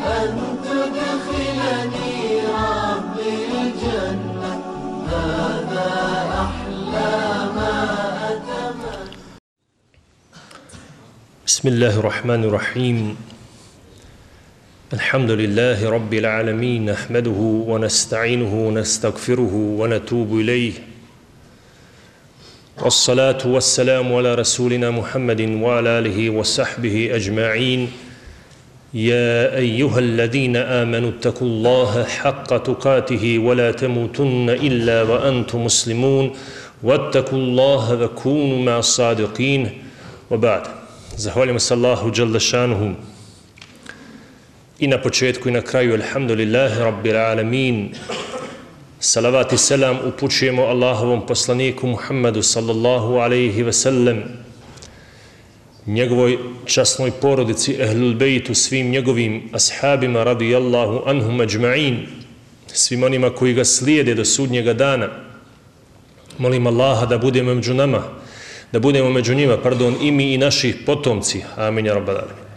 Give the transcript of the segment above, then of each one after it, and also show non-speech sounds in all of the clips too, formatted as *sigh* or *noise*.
أن تدخلني الجنة. هذا أحلى ما بسم الله الرحمن الرحيم. الحمد لله رب العالمين نحمده ونستعينه ونستغفره ونتوب إليه. والصلاة والسلام على رسولنا محمد وعلى آله وصحبه أجمعين. يا أيها الذين آمنوا اتقوا الله حق تقاته ولا تموتن إلا وأنتم مسلمون واتقوا الله وكونوا مع الصادقين وبعد Zahvaljujemo se Allahu Đalešanuhu i na početku i na kraju, alhamdulillahi rabbil alamin. Salavat i selam upućujemo Allahovom poslaniku Muhammedu sallallahu alaihi ve sellem, njegovoj časnoj porodici, ehlul bejtu, svim njegovim ashabima radijallahu anhum ajma'in, svim onima koji ga slijede do sudnjega dana. Molim Allaha da budemo među nama, da budemo među njima, pardon, i mi i naših potomci. Amin, ja rabbal alamin.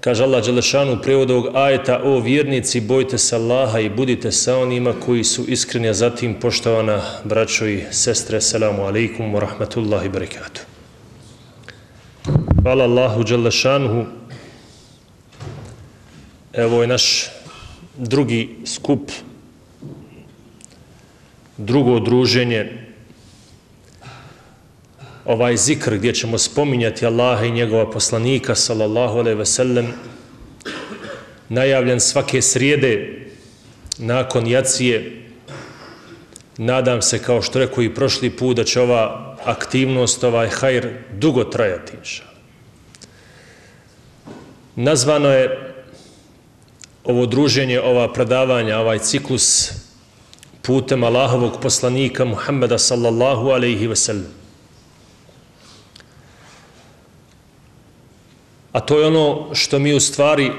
Kaže Allah Đelešanu u prevodu ovog ajeta, o vjernici, bojte se Allaha i budite sa onima koji su iskreni, a zatim poštovana braćo i sestre, selamu alaikum wa rahmatullahi barakatuh. Hvala Allahu Đelešanhu. Evo je naš drugi skup, drugo druženje, ovaj zikr gdje ćemo spominjati Allaha i njegova poslanika sallallahu alejhi ve sellem najavljen svake srijede nakon jacije. Nadam se kao što rekao i prošli put da će ova aktivnost ovaj hajr dugo trajati nazvano je ovo druženje ova predavanja ovaj ciklus putem Allahovog poslanika Muhammeda sallallahu alejhi ve sellem A to je ono što mi u stvari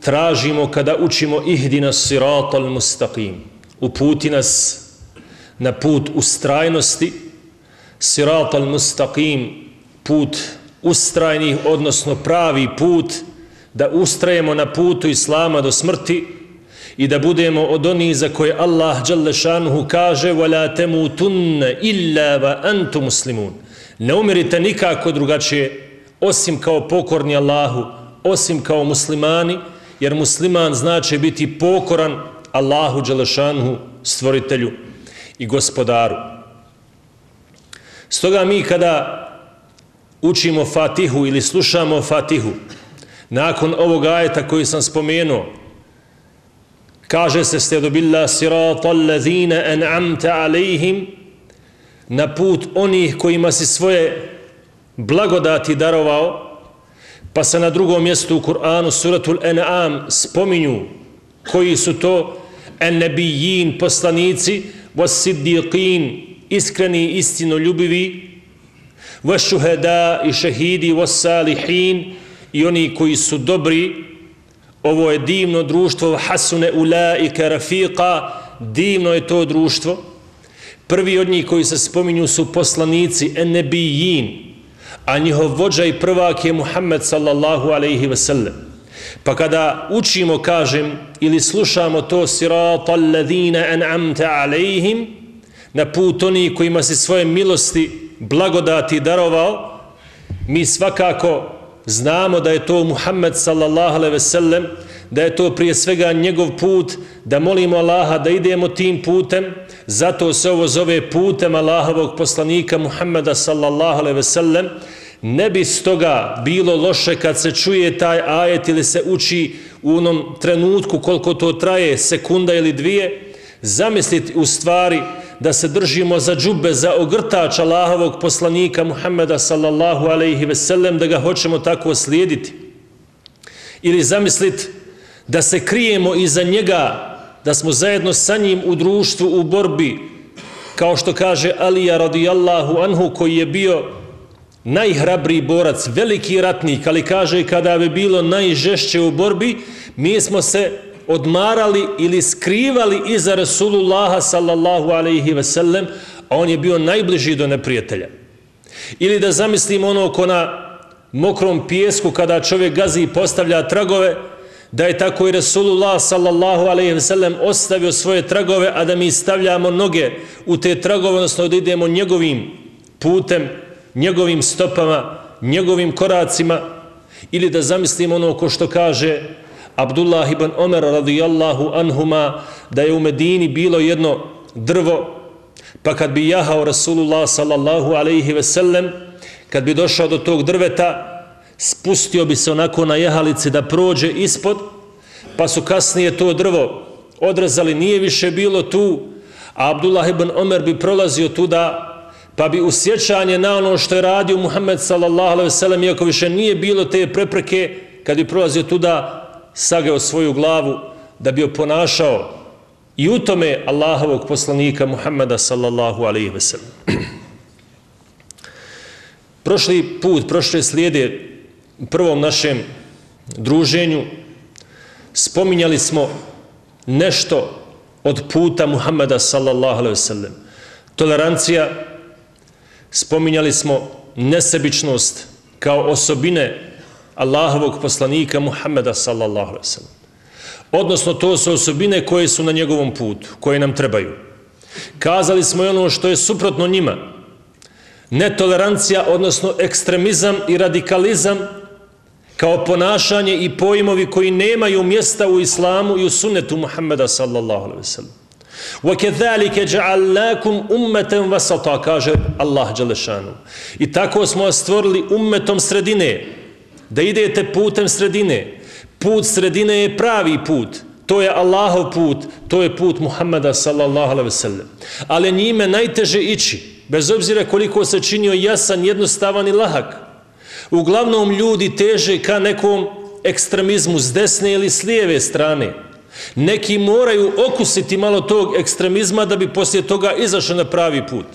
tražimo kada učimo ihdina sirat al mustaqim. Uputi nas na put ustrajnosti, sirat al mustaqim, put ustrajnih, odnosno pravi put, da ustrajemo na putu Islama do smrti i da budemo od onih za koje Allah Đalešanuhu kaže وَلَا تَمُوتُنَّ إِلَّا وَأَنْتُ مُسْلِمُونَ Ne umirite nikako drugačije osim kao pokorni Allahu, osim kao muslimani, jer musliman znači biti pokoran Allahu Đelešanhu, stvoritelju i gospodaru. Stoga mi kada učimo Fatihu ili slušamo Fatihu, nakon ovog ajeta koji sam spomenuo, kaže se ste dobila sirata allazina an'amta alejhim na put onih kojima si svoje blagodati darovao, pa se na drugom mjestu u Kur'anu, suratul En'am, spominju koji su to ennebijin poslanici, was siddiqin, iskreni istinoljubivi, ljubivi, i šehidi, was salihin, i oni koji su dobri, ovo je divno društvo, hasune ula i karafiqa, divno je to društvo. Prvi od njih koji se spominju su poslanici, enebijin, a njihov vođa i prvak je Muhammed sallallahu alaihi ve sellem. Pa kada učimo, kažem, ili slušamo to sirata alladhina an'amta alaihim, na put oni kojima si svoje milosti blagodati darovao, mi svakako znamo da je to Muhammed sallallahu alaihi ve sellem, da je to prije svega njegov put, da molimo Allaha da idemo tim putem, zato se ovo zove putem Allahovog poslanika Muhammeda sallallahu alaihi ve sellem, ne bi stoga bilo loše kad se čuje taj ajet ili se uči u onom trenutku koliko to traje, sekunda ili dvije, zamisliti u stvari da se držimo za džube, za ogrtač Allahovog poslanika Muhammeda sallallahu alaihi ve sellem, da ga hoćemo tako slijediti. Ili zamisliti da se krijemo iza njega, da smo zajedno sa njim u društvu, u borbi, kao što kaže Alija radijallahu anhu, koji je bio najhrabriji borac, veliki ratnik, ali kaže kada bi bilo najžešće u borbi, mi smo se odmarali ili skrivali iza Rasulullaha sallallahu alaihi ve sellem, a on je bio najbliži do neprijatelja. Ili da zamislimo ono ko na mokrom pijesku kada čovjek gazi i postavlja tragove, da je tako i Resulullah sallallahu alaihi ve sellem ostavio svoje tragove, a da mi stavljamo noge u te tragove, odnosno da idemo njegovim putem, njegovim stopama, njegovim koracima, ili da zamislimo ono ko što kaže Abdullah ibn Omer radijallahu anhuma, da je u Medini bilo jedno drvo, pa kad bi jahao Rasulullah sallallahu alaihi ve sellem, kad bi došao do tog drveta, spustio bi se onako na jehalici da prođe ispod, pa su kasnije to drvo odrezali, nije više bilo tu, a Abdullah ibn Omer bi prolazio tuda, pa bi usjećanje na ono što je radio Muhammed sallallahu alaihi sallam, iako više nije bilo te prepreke, kad bi prolazio tuda, sagao svoju glavu da bi oponašao i u tome Allahovog poslanika Muhammeda sallallahu alaihi sellem. *clears throat* Prošli put, prošle slijede, u prvom našem druženju spominjali smo nešto od puta Muhammeda sallallahu alaihi sellem. Tolerancija, spominjali smo nesebičnost kao osobine Allahovog poslanika Muhammeda sallallahu alaihi sallam. Odnosno, to su osobine koje su na njegovom putu, koje nam trebaju. Kazali smo i ono što je suprotno njima. Netolerancija, odnosno ekstremizam i radikalizam kao ponašanje i pojmovi koji nemaju mjesta u islamu i u sunnetu Muhammeda sallallahu alaihi sallam. وَكَذَلِكَ جَعَلْنَاكُمْ أُمَّةً وَسَطَا kaže Allah Đalešanu. I tako smo stvorili ummetom sredine, da idete putem sredine. Put sredine je pravi put. To je Allahov put, to je put Muhammeda sallallahu alaihi sellem. Ali njime najteže ići, bez obzira koliko se činio jasan, jednostavan i lahak. Uglavnom ljudi teže ka nekom ekstremizmu s desne ili s lijeve strane. Neki moraju okusiti malo tog ekstremizma da bi poslije toga izašli na pravi put.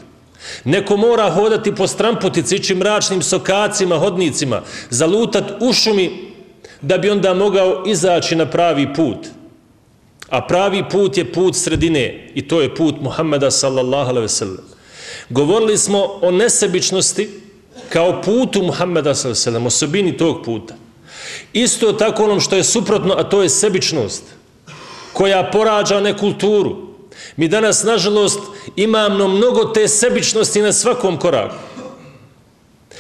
Neko mora hodati po stramputici, ići mračnim sokacima, hodnicima, zalutat u šumi da bi onda mogao izaći na pravi put. A pravi put je put sredine i to je put Muhammeda sallallahu alaihi sallam. Govorili smo o nesebičnosti kao putu Muhammeda sallallahu alaihi sallam, osobini tog puta. Isto tako onom što je suprotno, a to je sebičnost koja porađa nekulturu. Mi danas, nažalost, imamo mnogo te sebičnosti na svakom koraku.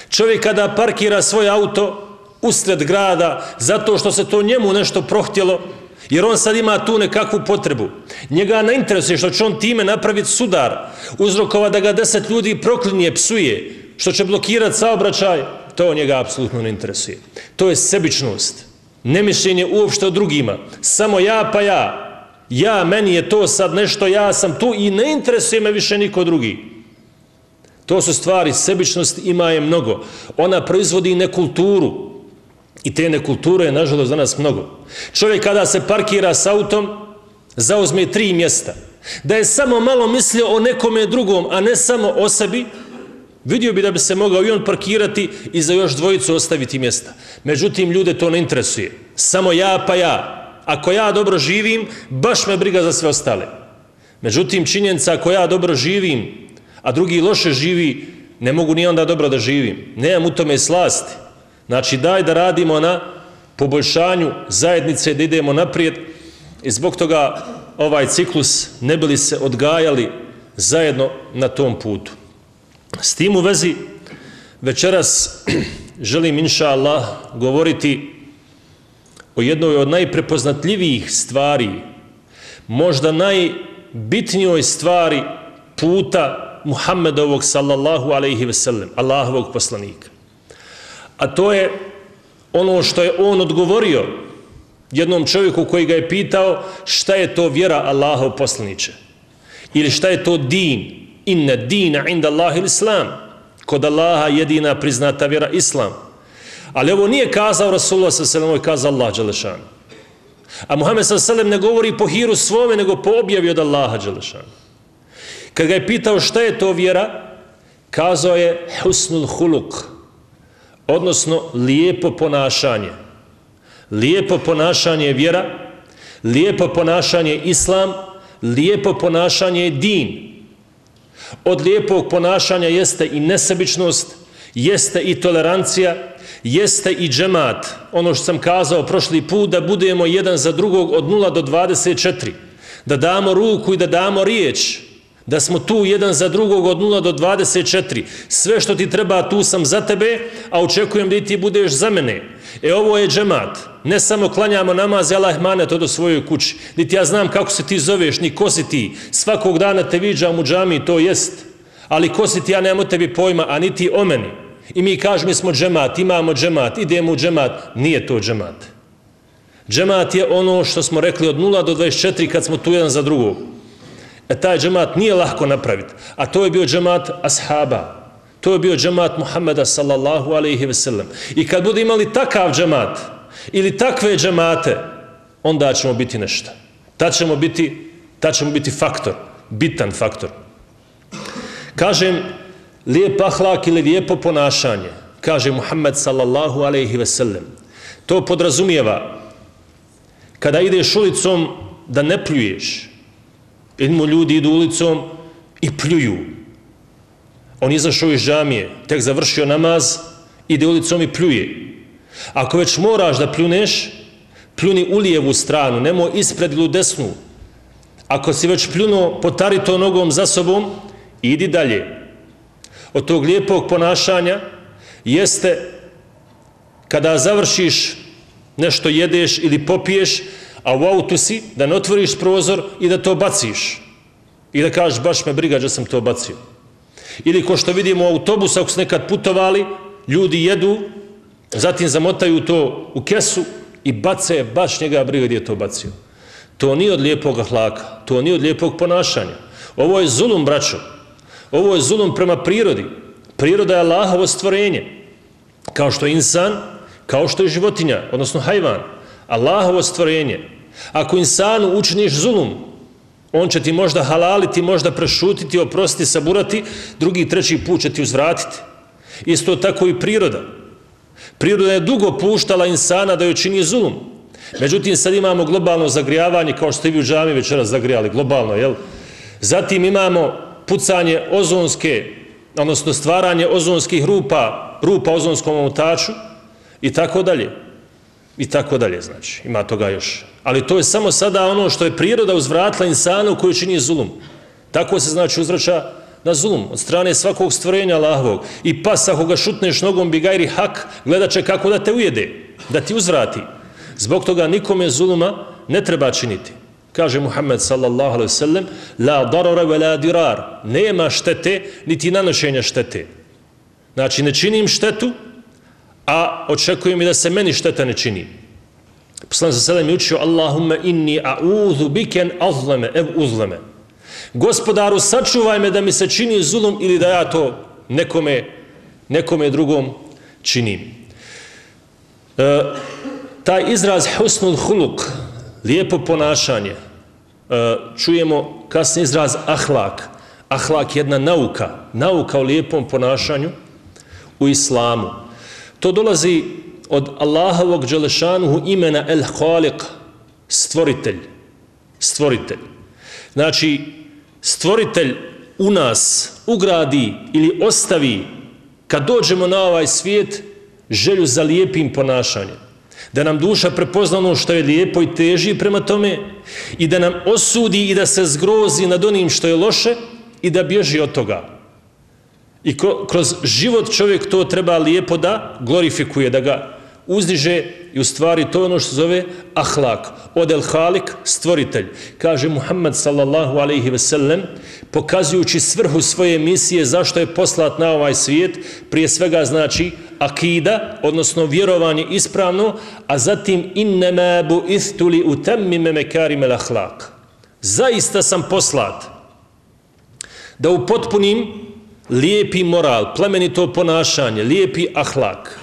Čovjek kada parkira svoj auto usred grada zato što se to njemu nešto prohtjelo, jer on sad ima tu nekakvu potrebu. Njega ne interesuje što će on time napraviti sudar, uzrokova da ga deset ljudi proklinje, psuje, što će blokirati saobraćaj, to njega apsolutno ne interesuje. To je sebičnost. Nemišljenje uopšte o drugima. Samo ja pa ja ja, meni je to sad nešto, ja sam tu i ne interesuje me više niko drugi. To su stvari, sebičnost ima je mnogo. Ona proizvodi nekulturu. I te nekulture je, nažalost, za nas mnogo. Čovjek kada se parkira s autom, zauzme tri mjesta. Da je samo malo mislio o nekome drugom, a ne samo o sebi, vidio bi da bi se mogao i on parkirati i za još dvojicu ostaviti mjesta. Međutim, ljude to ne interesuje. Samo ja pa ja ako ja dobro živim, baš me briga za sve ostale. Međutim, činjenica ako ja dobro živim, a drugi loše živi, ne mogu ni onda dobro da živim. Nemam u tome slasti. Znači, daj da radimo na poboljšanju zajednice, da idemo naprijed i zbog toga ovaj ciklus ne bili se odgajali zajedno na tom putu. S tim u vezi, večeras *clears throat* želim, inša Allah, govoriti o jednoj od najprepoznatljivijih stvari, možda najbitnijoj stvari puta Muhammedovog sallallahu alaihi ve sellem, Allahovog poslanika. A to je ono što je on odgovorio jednom čovjeku koji ga je pitao šta je to vjera Allahov poslaniče. Ili šta je to din, inna dina inda Allahi islam, kod Allaha jedina priznata vjera islam. Ali ovo nije kazao Rasulullah s.a.v. ovo je kazao Allah Đelešan. A Muhammed s.a.v. ne govori po hiru svome, nego po objavi od Allaha Đelešan. Kad ga je pitao šta je to vjera, kazao je husnul huluk, odnosno lijepo ponašanje. Lijepo ponašanje je vjera, lijepo ponašanje je islam, lijepo ponašanje je din. Od lijepog ponašanja jeste i nesebičnost, jeste i tolerancija, jeste i džemat, ono što sam kazao prošli put, da budemo jedan za drugog od 0 do 24, da damo ruku i da damo riječ, da smo tu jedan za drugog od 0 do 24. Sve što ti treba, tu sam za tebe, a očekujem da i ti budeš za mene. E ovo je džemat. Ne samo klanjamo namaz, Allah mane to do svojoj kući. Niti ja znam kako se ti zoveš, ni ko si ti. Svakog dana te viđam u džami, to jest. Ali ko si ti, ja nemam tebi pojma, a niti o meni. I mi kažemo, smo džemat, imamo džemat, idemo u džemat. Nije to džemat. Džemat je ono što smo rekli od 0 do 24 kad smo tu jedan za drugog. E taj džemat nije lahko napraviti. A to je bio džemat ashaba. To je bio džemat Muhammeda sallallahu alaihi ve sellem. I kad bude imali takav džemat ili takve džemate, onda ćemo biti nešto. Ta ćemo biti, ta ćemo biti faktor, bitan faktor. Kažem, lijep ahlak ili lijepo ponašanje, kaže Muhammed sallallahu alaihi ve sellem, to podrazumijeva kada ideš ulicom da ne pljuješ, Idemo ljudi idu ulicom i pljuju. On izašao iz džamije, tek završio namaz, ide ulicom i pljuje. Ako već moraš da pljuneš, pljuni u lijevu stranu, nemoj ispred ili u desnu. Ako si već pljunuo, potari to nogom za sobom, idi dalje. Od tog lijepog ponašanja jeste kada završiš nešto jedeš ili popiješ, a u autu si, da ne otvoriš prozor i da to baciš. I da kažeš, baš me briga da sam to bacio. Ili ko što vidimo u autobusu, ako su nekad putovali, ljudi jedu, zatim zamotaju to u kesu i bace baš njega briga gdje je to bacio. To nije od lijepog hlaka, to nije od lijepog ponašanja. Ovo je zulum, braćo. Ovo je zulum prema prirodi. Priroda je Allahovo stvorenje. Kao što je insan, kao što je životinja, odnosno hajvan. Allahovo stvorenje. Ako insanu učiniš zulum, on će ti možda halaliti, možda prešutiti, oprostiti, saburati, drugi, treći put će ti uzvratiti. Isto tako i priroda. Priroda je dugo puštala insana da joj čini zulum. Međutim, sad imamo globalno zagrijavanje, kao što ste vi u džami večeras zagrijali, globalno, jel? Zatim imamo pucanje ozonske, odnosno stvaranje ozonskih rupa, rupa ozonskom omotaču i tako dalje. I tako dalje, znači. Ima toga još. Ali to je samo sada ono što je priroda uzvratila insanu koju čini zulum. Tako se znači uzvraća na zulum od strane svakog stvorenja Allahovog. I pas ako ga šutneš nogom bi gajri hak, gledat će kako da te ujede, da ti uzvrati. Zbog toga nikome zuluma ne treba činiti. Kaže Muhammed sallallahu alaihi sallam, la darara ve la dirar, nema štete, niti nanošenja štete. Znači, ne činim štetu, a očekujem i da se meni šteta ne čini. Poslan sa sedem je učio Allahumma inni a'udhu biken azleme, ev uzleme. Gospodaru, sačuvaj me da mi se čini zulum ili da ja to nekome, nekome drugom činim. E, taj izraz husnul huluk, lijepo ponašanje, E, čujemo kasni izraz ahlak. Ahlak je jedna nauka, nauka o lijepom ponašanju u islamu. To dolazi od Allahovog Đelešanuhu imena El Khaliq, stvoritelj. Stvoritelj. Znači, stvoritelj u nas ugradi ili ostavi kad dođemo na ovaj svijet želju za lijepim ponašanjem. Da nam duša prepozna ono što je lijepo i teži prema tome i da nam osudi i da se zgrozi nad onim što je loše i da bježi od toga. I kroz život čovjek to treba lijepo da glorifikuje, da ga uzdiže i u stvari to ono što zove ahlak, od el halik, stvoritelj. Kaže Muhammad sallallahu alaihi ve sellem, pokazujući svrhu svoje misije zašto je poslat na ovaj svijet, prije svega znači akida, odnosno vjerovanje ispravno, a zatim innema bu istuli u temmime mekarim el ahlak. Zaista sam poslat da upotpunim lijepi moral, plemenito ponašanje, lijepi ahlak,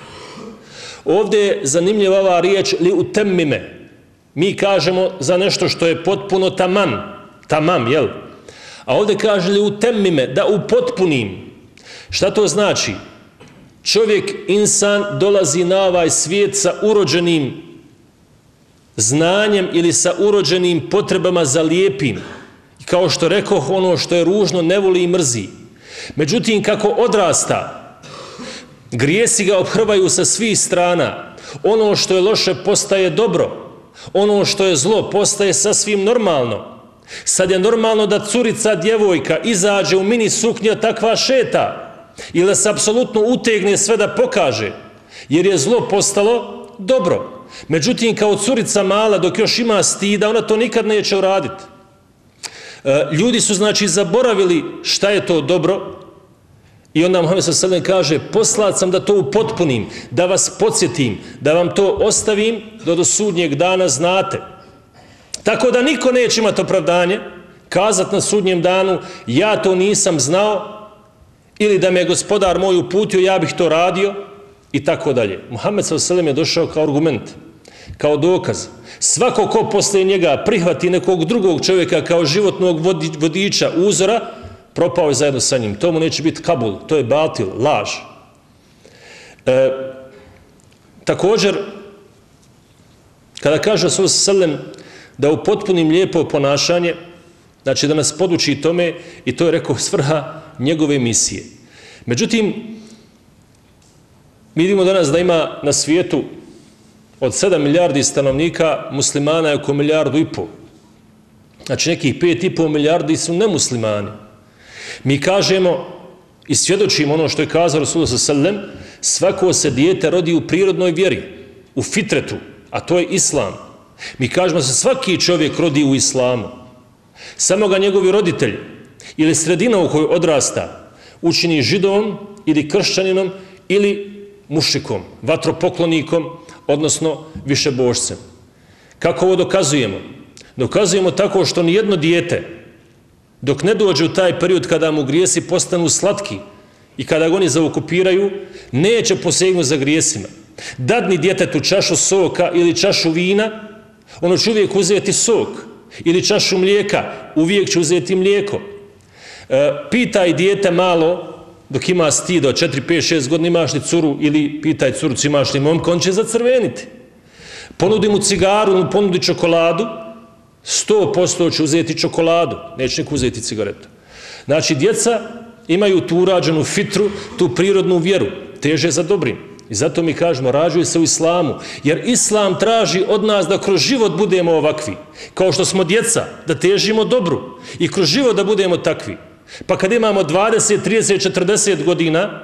Ovdje je zanimljiva ova riječ li utemmime. Mi kažemo za nešto što je potpuno tamam. Tamam, jel? A ovdje kaže li utemmime, da upotpunim. Šta to znači? Čovjek, insan, dolazi na ovaj svijet sa urođenim znanjem ili sa urođenim potrebama za lijepim. Kao što rekao, ono što je ružno ne voli i mrzi. Međutim, kako odrasta, Grijesi ga obhrvaju sa svih strana. Ono što je loše postaje dobro. Ono što je zlo postaje sasvim normalno. Sad je normalno da curica, djevojka, izađe u mini suknja takva šeta ili da se apsolutno utegne sve da pokaže, jer je zlo postalo dobro. Međutim, kao curica mala, dok još ima stida, ona to nikad neće uraditi. E, ljudi su, znači, zaboravili šta je to dobro i onda Muhammed s.a.v. kaže poslat sam da to upotpunim, da vas podsjetim, da vam to ostavim do do sudnjeg dana znate. Tako da niko neće imati opravdanje kazat na sudnjem danu ja to nisam znao ili da me je gospodar moj uputio, ja bih to radio i tako dalje. Muhammed s.a.v. je došao kao argument, kao dokaz. Svako ko posle njega prihvati nekog drugog čovjeka kao životnog vodiča, uzora, propao je zajedno sa njim. To mu neće biti kabul, to je batil, laž. E, također, kada kaže Rasul Selem da upotpunim lijepo ponašanje, znači da nas poduči tome, i to je rekao svrha njegove misije. Međutim, mi vidimo danas da ima na svijetu od 7 milijardi stanovnika muslimana je oko milijardu i pol. Znači nekih 5,5 milijardi su nemuslimani. Mi kažemo i svjedočimo ono što je kazao Rasulullah sallam, svako se dijete rodi u prirodnoj vjeri, u fitretu, a to je islam. Mi kažemo da se svaki čovjek rodi u islamu. Samo ga njegovi roditelji ili sredina u kojoj odrasta učini židovom ili kršćaninom ili mušikom, vatropoklonikom, odnosno višebožcem. Kako ovo dokazujemo? Dokazujemo tako što ni jedno dijete, dok ne dođe u taj period kada mu grijesi postanu slatki i kada ga oni zaokupiraju, neće posegnuti za grijesima. Dadni djetetu čašu soka ili čašu vina, ono će uvijek uzeti sok ili čašu mlijeka, uvijek će uzeti mlijeko. E, pitaj dijete malo, dok ima stid od 4, 5, 6 godina, imaš li curu ili pitaj curu, imaš li momka, on će zacrveniti. Ponudi mu cigaru, ponudi čokoladu, 100% će uzeti čokoladu, neće nek uzeti cigaretu. Znači, djeca imaju tu urađenu fitru, tu prirodnu vjeru, teže za dobrim. I zato mi kažemo, rađuje se u islamu, jer islam traži od nas da kroz život budemo ovakvi, kao što smo djeca, da težimo dobru i kroz život da budemo takvi. Pa kad imamo 20, 30, 40 godina,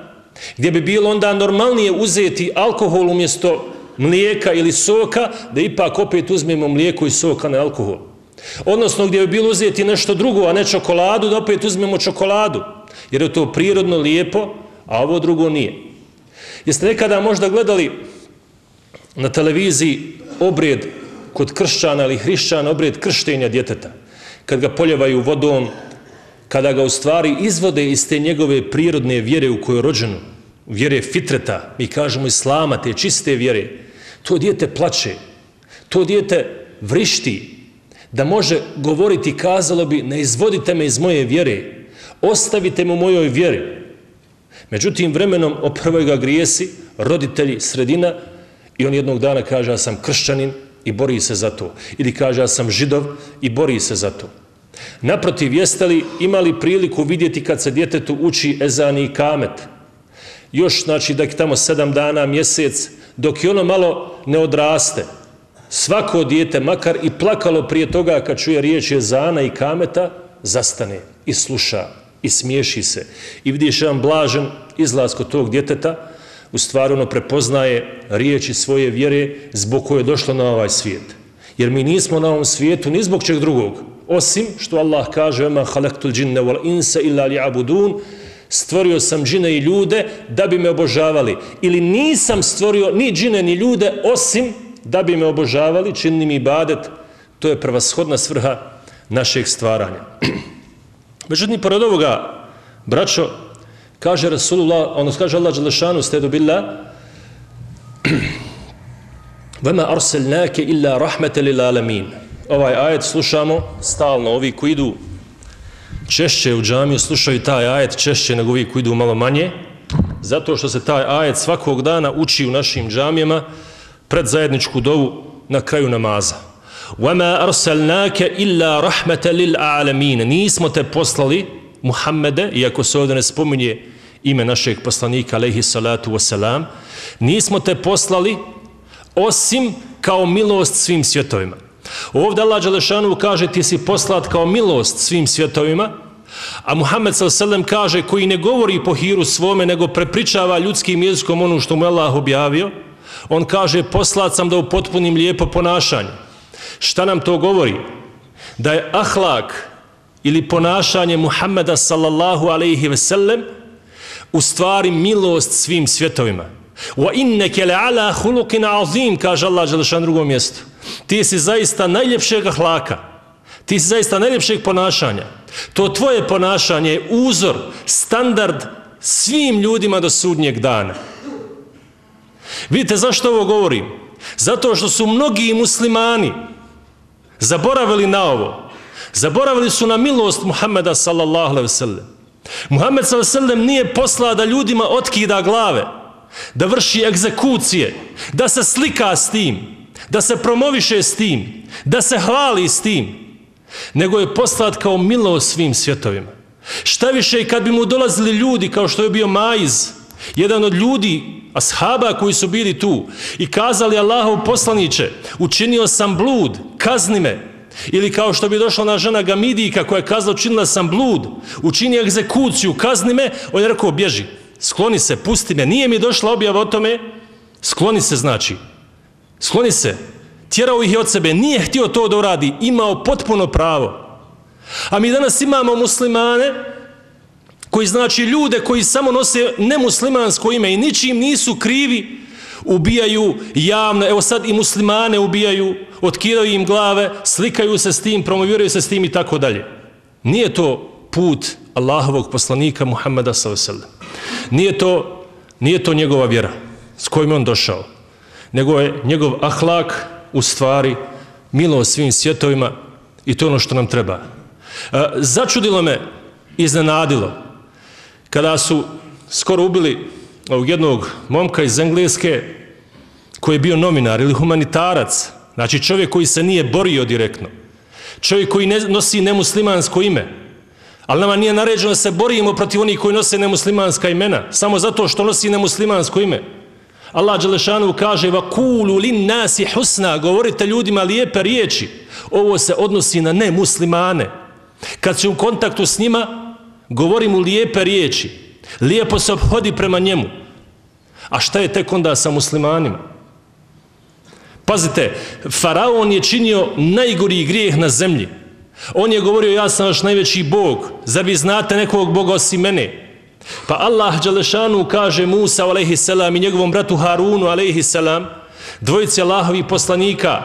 gdje bi bilo onda normalnije uzeti alkohol umjesto mlijeka ili soka, da ipak opet uzmemo mlijeko i soka na alkohol. Odnosno gdje bi bilo uzeti nešto drugo, a ne čokoladu, da opet uzmemo čokoladu. Jer je to prirodno lijepo, a ovo drugo nije. Jeste nekada možda gledali na televiziji obred kod kršćana ili hrišćana, obred krštenja djeteta, kad ga poljevaju vodom, kada ga u stvari izvode iz te njegove prirodne vjere u kojoj je rođeno, vjere fitreta, mi kažemo islama, te čiste vjere, to dijete plače, to dijete vrišti, da može govoriti, kazalo bi, ne izvodite me iz moje vjere, ostavite me u mojoj vjeri. Međutim, vremenom oprvoj ga grijesi, roditelji, sredina, i on jednog dana kaže, ja sam kršćanin i bori se za to. Ili kaže, ja sam židov i bori se za to. Naprotiv, jeste li imali priliku vidjeti kad se djetetu uči ezani i kamet? Još, znači, da je tamo sedam dana, mjesec, dok je ono malo ne odraste, svako dijete, makar i plakalo prije toga kad čuje riječ jezana i kameta, zastane i sluša i smiješi se. I vidiš jedan blažen izlaz kod tog djeteta, u stvari ono prepoznaje riječi svoje vjere zbog koje je došlo na ovaj svijet. Jer mi nismo na ovom svijetu ni zbog čeg drugog, osim što Allah kaže ema halaktul džinne wal insa illa li abudun stvorio sam džine i ljude da bi me obožavali. Ili nisam stvorio ni džine ni ljude osim da bi me obožavali činni mi ibadet. To je prvashodna svrha našeg stvaranja. *clears throat* Međutim pored ovoga braćo kaže Rasulullah ono kaže Allah Đalešanu stedu billah *clears throat* vama arselnake illa rahmete lil alamin. Ovaj ajet slušamo stalno, ovi koji idu češće u džamiju slušaju taj ajet češće nego ovi koji idu malo manje, zato što se taj ajet svakog dana uči u našim džamijama pred zajedničku dovu na kraju namaza. وَمَا أَرْسَلْنَاكَ إِلَّا رَحْمَةَ لِلْعَالَمِينَ Nismo te poslali, Muhammede, iako se ovdje ne spominje ime našeg poslanika, alaihi salatu wasalam, nismo te poslali osim kao milost svim svjetovima. Ovdje Allah Đelešanu kaže ti si poslat kao milost svim svjetovima, a Muhammed s.a.v. kaže koji ne govori po hiru svome, nego prepričava ljudskim jezikom ono što mu je Allah objavio, on kaže poslat sam da upotpunim lijepo ponašanje. Šta nam to govori? Da je ahlak ili ponašanje Muhammeda sallallahu alaihi ve sellem u stvari milost svim svjetovima. Wa inneke le ala hulukin azim, kaže Allah Đelešan drugom mjestu. Ti si zaista najljepšeg hlaka. Ti si zaista najljepšeg ponašanja. To tvoje ponašanje je uzor, standard svim ljudima do sudnjeg dana. Vidite zašto ovo govorim? Zato što su mnogi muslimani zaboravili na ovo. Zaboravili su na milost Muhammeda sallallahu alaihi sallam. Muhammed sallallahu alaihi wasallam nije poslao da ljudima otkida glave, da vrši egzekucije, da se slika s tim, da se promoviše s tim, da se hvali s tim, nego je poslat kao milost svim svjetovima. Šta više kad bi mu dolazili ljudi kao što je bio Majiz, jedan od ljudi, ashaba koji su bili tu i kazali Allahov poslaniće, učinio sam blud, kazni me, Ili kao što bi došla na žena Gamidijka koja je kazala učinila sam blud, učini egzekuciju, kazni me, on je rekao bježi, skloni se, pusti me, nije mi došla objava o tome, skloni se znači, skloni se, tjerao ih je od sebe, nije htio to da uradi, imao potpuno pravo. A mi danas imamo muslimane, koji znači ljude koji samo nose nemuslimansko ime i ničim nisu krivi, ubijaju javno, evo sad i muslimane ubijaju, otkidaju im glave, slikaju se s tim, promoviraju se s tim i tako dalje. Nije to put Allahovog poslanika Muhammeda s.a.v. Nije to, nije to njegova vjera s kojim on došao, nego je njegov ahlak u stvari milo svim svjetovima i to ono što nam treba. E, začudilo me, iznenadilo, kada su skoro ubili ovog jednog momka iz Engleske koji je bio novinar ili humanitarac, znači čovjek koji se nije borio direktno, čovjek koji ne, nosi nemuslimansko ime, ali nama nije naređeno da se borimo protiv onih koji nose nemuslimanska imena, samo zato što nosi nemuslimansko ime. Allah Đelešanu kaže vakulu lin nasi husna, govorite ljudima lijepe riječi. Ovo se odnosi na nemuslimane. Kad si u kontaktu s njima, govori mu lijepe riječi. Lijepo se obhodi prema njemu. A šta je tek onda sa muslimanima? Pazite, faraon je činio najgori grijeh na zemlji. On je govorio, ja sam vaš najveći bog. Zar vi znate nekog boga osim mene? Pa Allah Đalešanu kaže Musa a.s. i njegovom bratu Harunu a.s. dvojice Allahovi poslanika,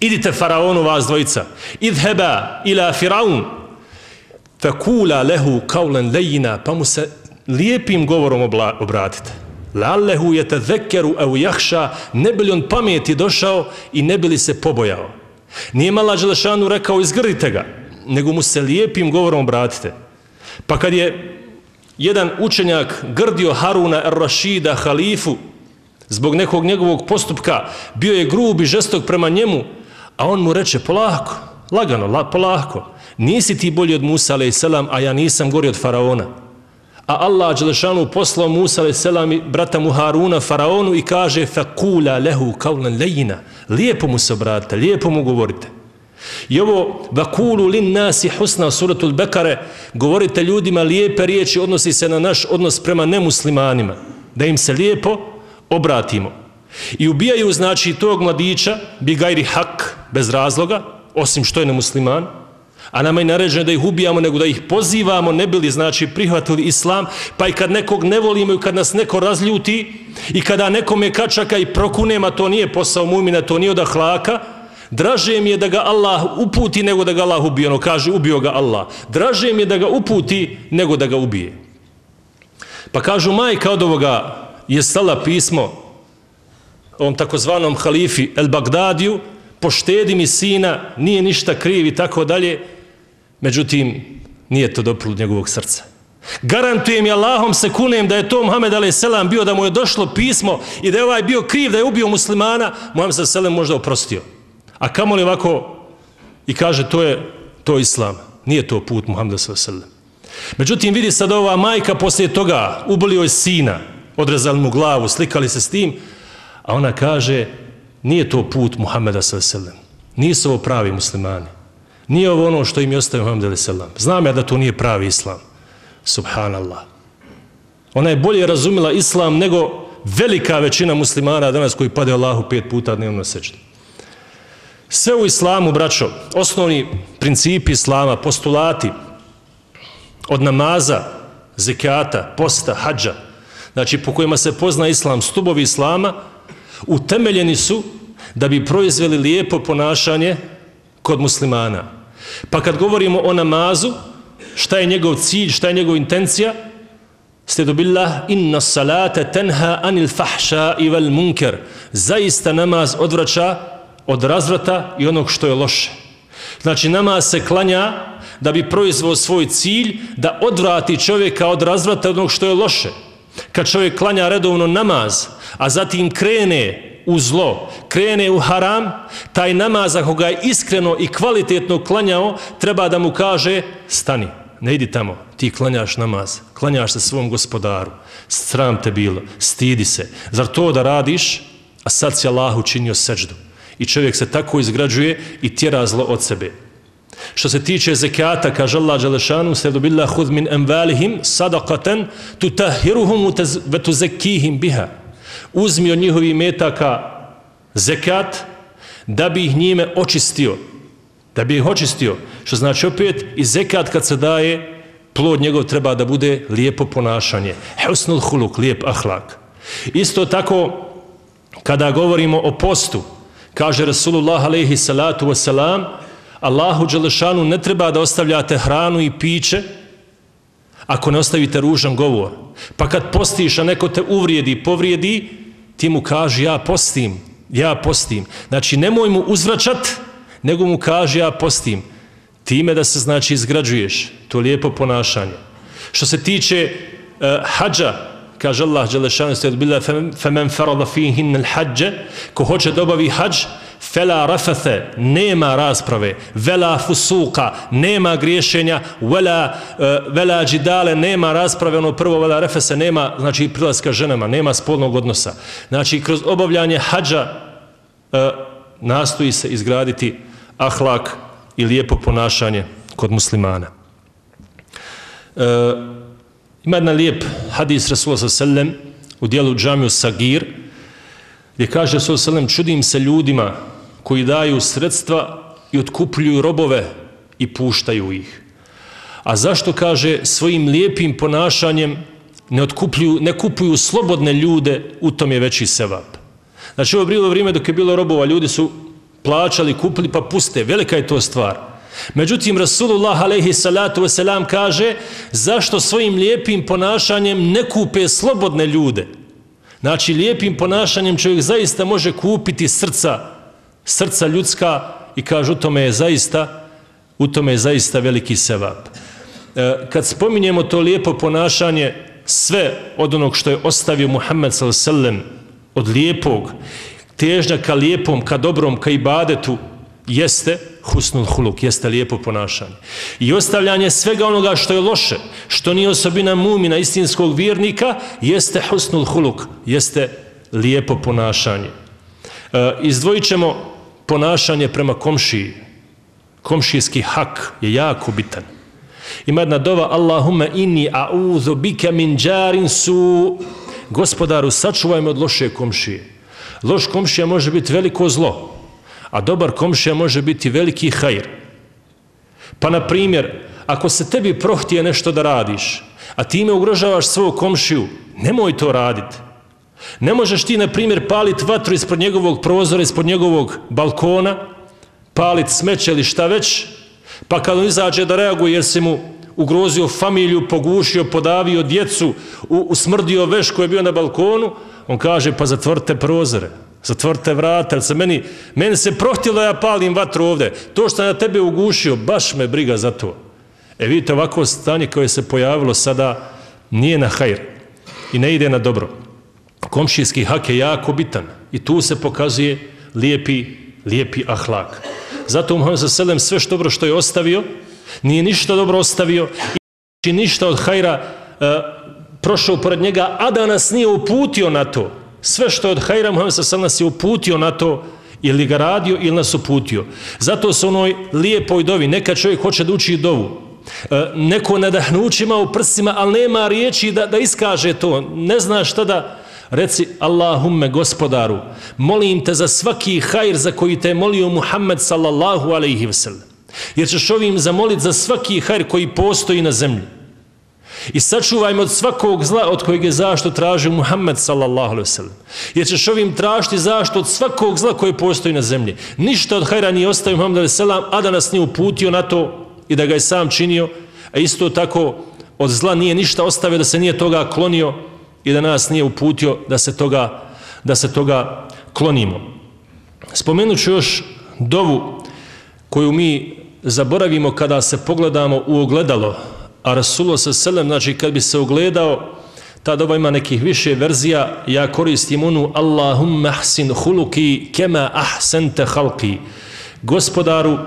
idite faraonu vas dvojica, idheba ila firaun, fekula lehu kaulen lejina, pa mu se lijepim govorom obratite. Lallehu je te zekeru au jahša, ne bi li on pameti došao i ne bi li se pobojao. Nije mala Đelešanu rekao izgrdite ga, nego mu se lijepim govorom obratite. Pa kad je jedan učenjak grdio Haruna ar-Rashida, halifu, zbog nekog njegovog postupka, bio je grub i žestok prema njemu, a on mu reče, polako, lagano, la, polako, nisi ti bolji od Musa, a.s., a ja nisam gori od Faraona. A Allah Đelešanu poslao Musa a.s. i brata mu Haruna faraonu i kaže fakula lehu kaulan lejina. Lijepo mu se obratite, lijepo mu govorite. I ovo vakulu lin nasi husna suratul Bekare govorite ljudima lijepe riječi odnosi se na naš odnos prema nemuslimanima. Da im se lijepo obratimo. I ubijaju znači tog mladića bigajri hak bez razloga osim što je nemusliman A nama je naređeno da ih ubijamo, nego da ih pozivamo, ne bili znači prihvatili islam, pa i kad nekog ne volimo i kad nas neko razljuti i kada nekome kačaka i prokunema, to nije posao mumina, to nije od ahlaka, draže mi je da ga Allah uputi nego da ga Allah ubije. Ono kaže, ubio ga Allah. Draže mi je da ga uputi nego da ga ubije. Pa kažu, majka od ovoga je stala pismo ovom takozvanom halifi El Bagdadiju, poštedi mi sina, nije ništa kriv i tako dalje, Međutim, nije to doprlo njegovog srca. Garantujem je Allahom se kunem da je to Muhammed a.s. bio da mu je došlo pismo i da je ovaj bio kriv da je ubio muslimana, Muhammed a.s. možda oprostio. A kamo li ovako i kaže to je to islam. Nije to put Muhammeda s.a.v. Međutim, vidi sad ova majka poslije toga, ubili joj sina, odrezali mu glavu, slikali se s tim, a ona kaže, nije to put Muhammeda s.a.v. Nisu ovo pravi muslimani. Nije ovo ono što im je ostavio Muhammed s.a.v. Znam ja da to nije pravi islam. Subhanallah. Ona je bolje razumila islam nego velika većina muslimana danas koji pade Allahu pet puta dnevno sečde. Sve u islamu, braćo, osnovni principi islama, postulati od namaza, zekata, posta, hađa, znači po kojima se pozna islam, stubovi islama, utemeljeni su da bi proizveli lijepo ponašanje kod muslimana. Pa kad govorimo o namazu, šta je njegov cilj, šta je njegov intencija, Stedu billah, inna salate tenha anil fahša i vel munker. Zaista namaz odvraća od razvrata i onog što je loše. Znači namaz se klanja da bi proizvao svoj cilj da odvrati čovjeka od razvrata onog što je loše. Kad čovjek klanja redovno namaz, a zatim krene u zlo, krene u haram, taj namaz ako ga je iskreno i kvalitetno klanjao, treba da mu kaže stani, ne idi tamo, ti klanjaš namaz, klanjaš se svom gospodaru, sram te bilo, stidi se. Zar to da radiš, a sad si Allah učinio seđdu. I čovjek se tako izgrađuje i tjera zlo od sebe. Što se tiče zekata, kaže Allah Đalešanu, sredu billah hud min envalihim sadakaten tu tahiruhum ve zekihim biha. Uzmi od njihovi metaka zekat da bi ih njime očistio. Da bi ih očistio. Što znači opet i zekat kad se daje, plod njegov treba da bude lijepo ponašanje. Husnul huluk, lijep ahlak. Isto tako, kada govorimo o postu, kaže Rasulullah alaihi salatu wasalam, Allahu Đelešanu ne treba da ostavljate hranu i piće ako ne ostavite ružan govor. Pa kad postiš, a neko te uvrijedi, povrijedi, ti mu kaže ja postim, ja postim. Znači nemoj mu uzvraćat, nego mu kaže ja postim. Time da se znači izgrađuješ, to je lijepo ponašanje. Što se tiče uh, hađa, kaže Allah Đelešanu, se odbila femen farada fihin al hađe, ko hoće da obavi hađ, fela rafathe, nema rasprave, vela fusuka, nema griješenja, vela, uh, vela džidale, nema rasprave, ono prvo vela rafese, nema, znači prilaska ženama, nema spolnog odnosa. Znači, kroz obavljanje hađa uh, e, nastoji se izgraditi ahlak i lijepo ponašanje kod muslimana. Uh, ima jedan lijep hadis Rasula sa sellem u dijelu džamiju Sagir, gdje kaže Rasula sa sellem, čudim se ljudima koji daju sredstva i otkupljuju robove i puštaju ih. A zašto kaže svojim lijepim ponašanjem ne otkupljuju, ne kupuju slobodne ljude, u tom je veći sevap. Znači ovo je bilo vrijeme dok je bilo robova, ljudi su plaćali, kupili pa puste, velika je to stvar. Međutim, Rasulullah alaihi salatu wasalam kaže zašto svojim lijepim ponašanjem ne kupe slobodne ljude. Znači, lijepim ponašanjem čovjek zaista može kupiti srca srca ljudska i kažu tome je zaista u tome je zaista veliki sevap. E, kad spominjemo to lijepo ponašanje sve od onog što je ostavio Muhammed s.a.v. od lijepog težnja ka lijepom, ka dobrom, ka ibadetu jeste husnul huluk, jeste lijepo ponašanje. I ostavljanje svega onoga što je loše, što nije osobina mumina istinskog vjernika, jeste husnul huluk, jeste lijepo ponašanje. E, izdvojit ćemo ponašanje prema komšiji. Komšijski hak je jako bitan. Ima jedna dova Allahumma inni a'udhu bika min jarin su Gospodaru, sačuvaj me od loše komšije. Loš komšija može biti veliko zlo, a dobar komšija može biti veliki hajr. Pa, na primjer, ako se tebi prohtije nešto da radiš, a time ugrožavaš svog komšiju, nemoj to raditi. Ne možeš ti, na primjer, paliti vatru ispod njegovog prozora, ispod njegovog balkona, paliti smeće ili šta već, pa kad on izađe da reaguje jer si mu ugrozio familiju, pogušio, podavio djecu, usmrdio veš koji je bio na balkonu, on kaže, pa zatvrte prozore, zatvrte vrata, jer se meni, meni se prohtilo ja palim vatru ovde. To što na tebe ugušio, baš me briga za to. E vidite, ovako stanje koje se pojavilo sada nije na hajr i ne ide na dobro komšijski hak je jako bitan i tu se pokazuje lijepi, lijepi ahlak. Zato Muhammed sa selem sve što dobro što je ostavio, nije ništa dobro ostavio i ništa od hajra e, prošao pored njega, a da nas nije uputio na to. Sve što je od hajra, Muhammed sa nas je uputio na to, ili ga radio, ili nas uputio. Zato se onoj lijepoj dovi, neka čovjek hoće da uči dovu, e, neko nadahnućima u prsima, ali nema riječi da, da iskaže to, ne zna šta da, reci Allahumme gospodaru, molim te za svaki hajr za koji te je molio Muhammed sallallahu alaihi vselem. Jer ćeš ovim zamoliti za svaki hajr koji postoji na zemlji. I sačuvajmo od svakog zla od kojeg je zašto tražio Muhammed sallallahu alaihi wasallam. Jer ćeš ovim tražiti zašto od svakog zla koje postoji na zemlji. Ništa od hajra nije ostavio Muhammed alaihi wasallam, a da nas nije uputio na to i da ga je sam činio. A isto tako od zla nije ništa ostavio da se nije toga klonio i da nas nije uputio da se toga, da se toga klonimo. Spomenut ću još dovu koju mi zaboravimo kada se pogledamo u ogledalo, a Rasulullah sa selem, znači kad bi se ogledao, ta doba ima nekih više verzija, ja koristim onu Allahumma ahsin huluki kema ahsente halki. Gospodaru,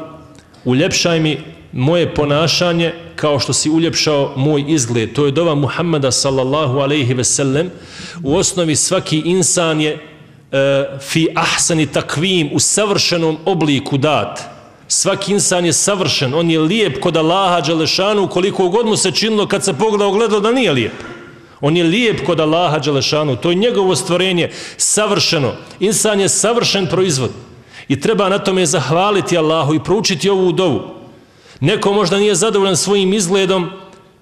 uljepšaj mi moje ponašanje kao što si uljepšao moj izgled. To je dova Muhammeda sallallahu alaihi ve sellem. U osnovi svaki insan je uh, fi ahsani takvim u savršenom obliku dat. Svaki insan je savršen, on je lijep kod Allaha Đalešanu koliko god mu se činilo kad se pogleda gledao da nije lijep. On je lijep kod Allaha Đalešanu, to je njegovo stvorenje, savršeno. Insan je savršen proizvod i treba na tome zahvaliti Allahu i proučiti ovu dovu. Neko možda nije zadovoljan svojim izgledom,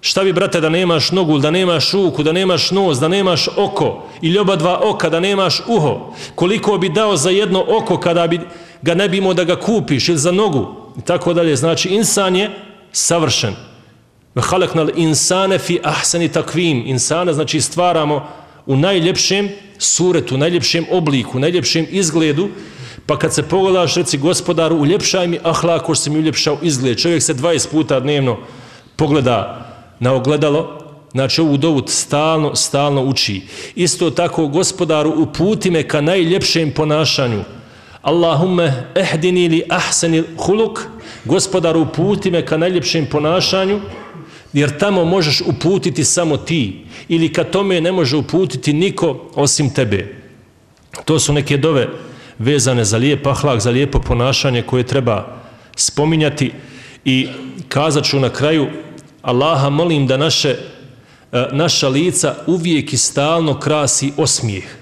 šta bi, brate, da nemaš nogu, da nemaš ruku, da nemaš nos, da nemaš oko, ili oba dva oka, da nemaš uho. Koliko bi dao za jedno oko kada bi ga ne bimo da ga kupiš ili za nogu, i tako dalje. Znači, insan je savršen. Halaknal insane fi ahsani takvim. Insana, znači, stvaramo u najljepšem suretu, najljepšem obliku, najljepšem izgledu, Pa kad se pogledaš, reci gospodaru, uljepšaj mi ahlak, ko se mi uljepšao izgled. Čovjek se 20 puta dnevno pogleda na ogledalo, znači ovu dovu stalno, stalno uči. Isto tako, gospodaru, uputi me ka najljepšem ponašanju. Allahumme ehdini li ahseni huluk, gospodaru, uputi me ka najljepšem ponašanju, jer tamo možeš uputiti samo ti, ili ka tome ne može uputiti niko osim tebe. To su neke dove vezane za lijep ahlak, za lijepo ponašanje koje treba spominjati i kazat ću na kraju Allaha molim da naše, eh, naša lica uvijek i stalno krasi osmijeh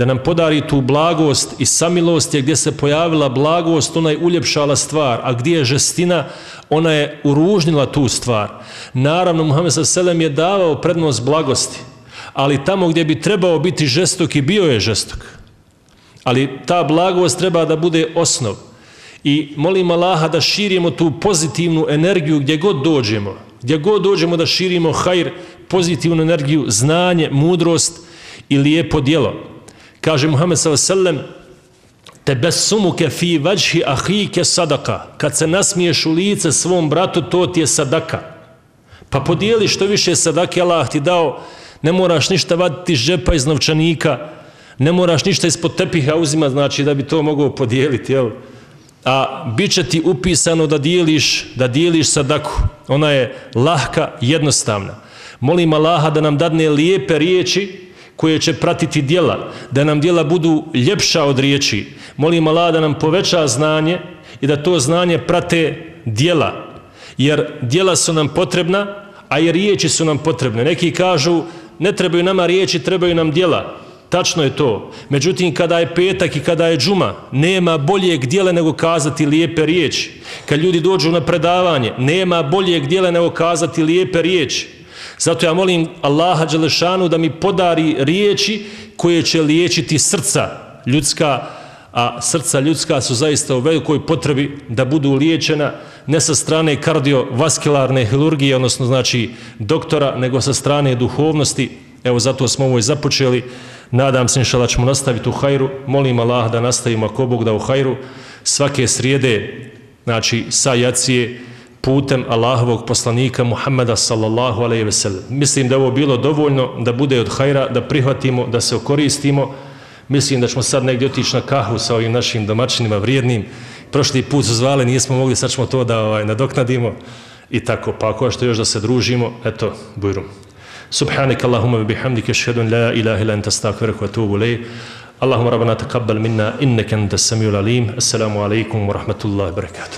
da nam podari tu blagost i samilost gdje se pojavila blagost ona je uljepšala stvar a gdje je žestina ona je uružnila tu stvar naravno Muhammed sa selem je davao prednost blagosti ali tamo gdje bi trebao biti žestok i bio je žestok Ali ta blagost treba da bude osnov. I molim Allaha da širimo tu pozitivnu energiju gdje god dođemo. Gdje god dođemo da širimo hajr, pozitivnu energiju, znanje, mudrost i lijepo djelo. Kaže Muhammed s.a.v. Tebe sumuke fi vađhi ahike sadaka. Kad se nasmiješ u lice svom bratu, to ti je sadaka. Pa podijeli što više sadake Allah ti dao, ne moraš ništa vaditi iz džepa iz novčanika, ne moraš ništa ispod tepiha uzima, znači da bi to mogao podijeliti, jel? A bit će ti upisano da dijeliš, da dijeliš sadaku. Ona je lahka, jednostavna. Molim Allaha da nam dadne lijepe riječi koje će pratiti dijela, da nam dijela budu ljepša od riječi. Molim Allah da nam poveća znanje i da to znanje prate dijela. Jer dijela su nam potrebna, a i riječi su nam potrebne. Neki kažu, ne trebaju nama riječi, trebaju nam dijela. Tačno je to. Međutim, kada je petak i kada je džuma, nema boljeg dijela nego kazati lijepe riječi. Kad ljudi dođu na predavanje, nema boljeg dijela nego kazati lijepe riječi. Zato ja molim Allaha Đelešanu da mi podari riječi koje će liječiti srca ljudska, a srca ljudska su zaista u velikoj potrebi da budu liječena ne sa strane kardiovaskularne hilurgije, odnosno znači doktora, nego sa strane duhovnosti. Evo zato smo ovo i započeli. Nadam se inšala ćemo nastaviti u hajru. Molim Allah da nastavimo ako Bog da u hajru svake srijede, znači sa jacije, putem Allahovog poslanika Muhammeda sallallahu alaihi ve sellem. Mislim da ovo bilo dovoljno da bude od hajra, da prihvatimo, da se okoristimo. Mislim da ćemo sad negdje otići na kahu sa ovim našim domaćinima vrijednim. Prošli put su zvali, nismo mogli, sad ćemo to da ovaj, nadoknadimo. i tako. Pa ako što još da se družimo, eto, bujrum. سبحانك اللهم وبحمدك اشهد ان لا اله الا انت استغفرك واتوب اليك اللهم ربنا تقبل منا انك انت السميع العليم السلام عليكم ورحمه الله وبركاته